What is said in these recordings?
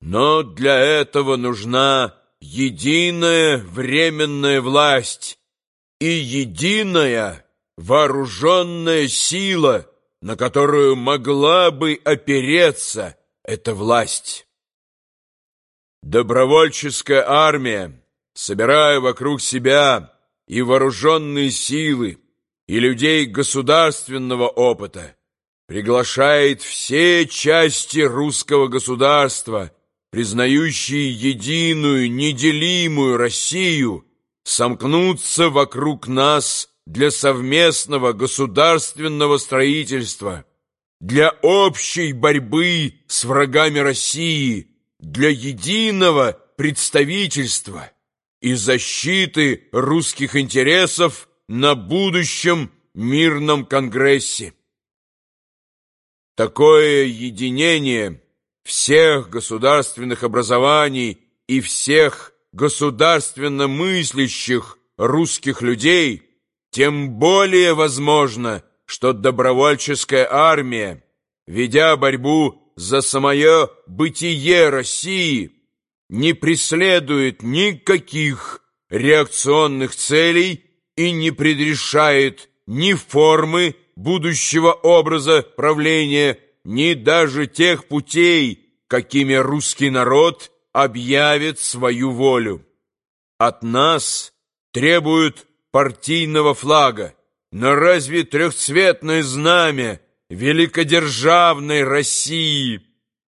Но для этого нужна единая временная власть и единая вооруженная сила, на которую могла бы опереться эта власть. Добровольческая армия, собирая вокруг себя и вооруженные силы, и людей государственного опыта, приглашает все части русского государства, признающие единую, неделимую Россию, сомкнуться вокруг нас для совместного государственного строительства, для общей борьбы с врагами России, для единого представительства и защиты русских интересов на будущем мирном конгрессе. Такое единение всех государственных образований и всех государственно мыслящих русских людей тем более возможно, что добровольческая армия, ведя борьбу за самое бытие России, не преследует никаких реакционных целей и не предрешает ни формы будущего образа правления, ни даже тех путей, какими русский народ объявит свою волю. От нас требуют партийного флага, но разве трехцветное знамя великодержавной России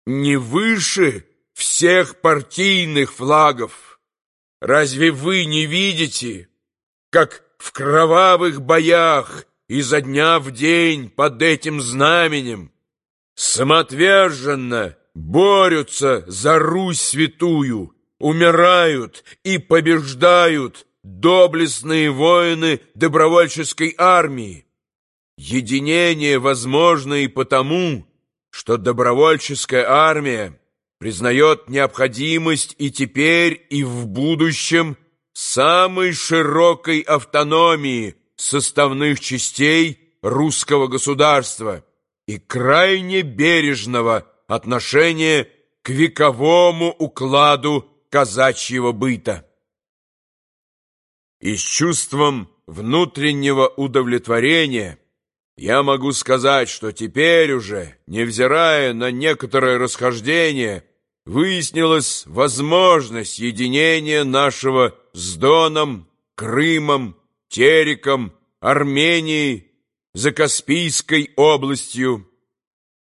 не выше всех партийных флагов? Разве вы не видите, как в кровавых боях изо дня в день под этим знаменем самоотверженно борются за Русь святую, умирают и побеждают доблестные воины добровольческой армии. Единение возможно и потому, что добровольческая армия признает необходимость и теперь, и в будущем самой широкой автономии составных частей русского государства и крайне бережного отношения к вековому укладу казачьего быта. И с чувством внутреннего удовлетворения я могу сказать, что теперь уже, невзирая на некоторое расхождение, выяснилась возможность единения нашего с Доном, Крымом, Тереком, Арменией, Закаспийской областью.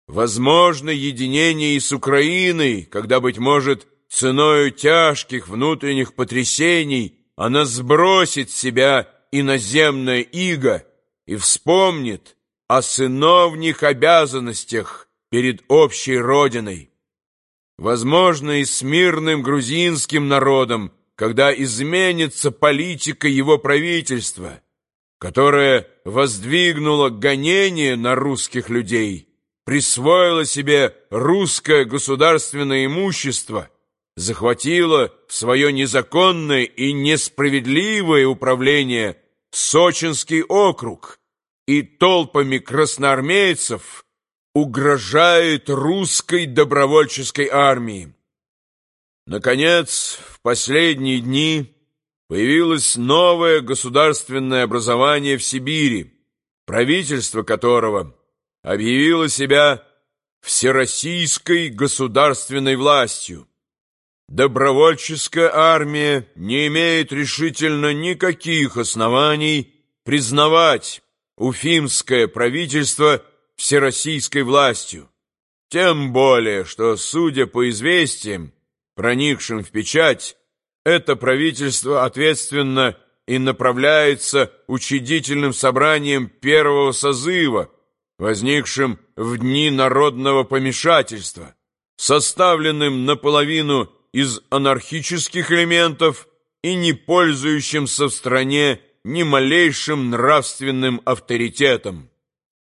Возможно единение и с Украиной, когда, быть может, ценою тяжких внутренних потрясений она сбросит с себя иноземное иго и вспомнит о сыновних обязанностях перед общей родиной. Возможно, и с мирным грузинским народом, когда изменится политика его правительства, которое воздвигнуло гонение на русских людей, присвоило себе русское государственное имущество – захватила в свое незаконное и несправедливое управление Сочинский округ и толпами красноармейцев угрожает русской добровольческой армии. Наконец, в последние дни появилось новое государственное образование в Сибири, правительство которого объявило себя всероссийской государственной властью. Добровольческая армия не имеет решительно никаких оснований признавать уфимское правительство всероссийской властью. Тем более, что, судя по известиям, проникшим в печать, это правительство ответственно и направляется учредительным собранием первого созыва, возникшим в дни народного помешательства, составленным наполовину из анархических элементов и не пользующимся в стране ни малейшим нравственным авторитетом.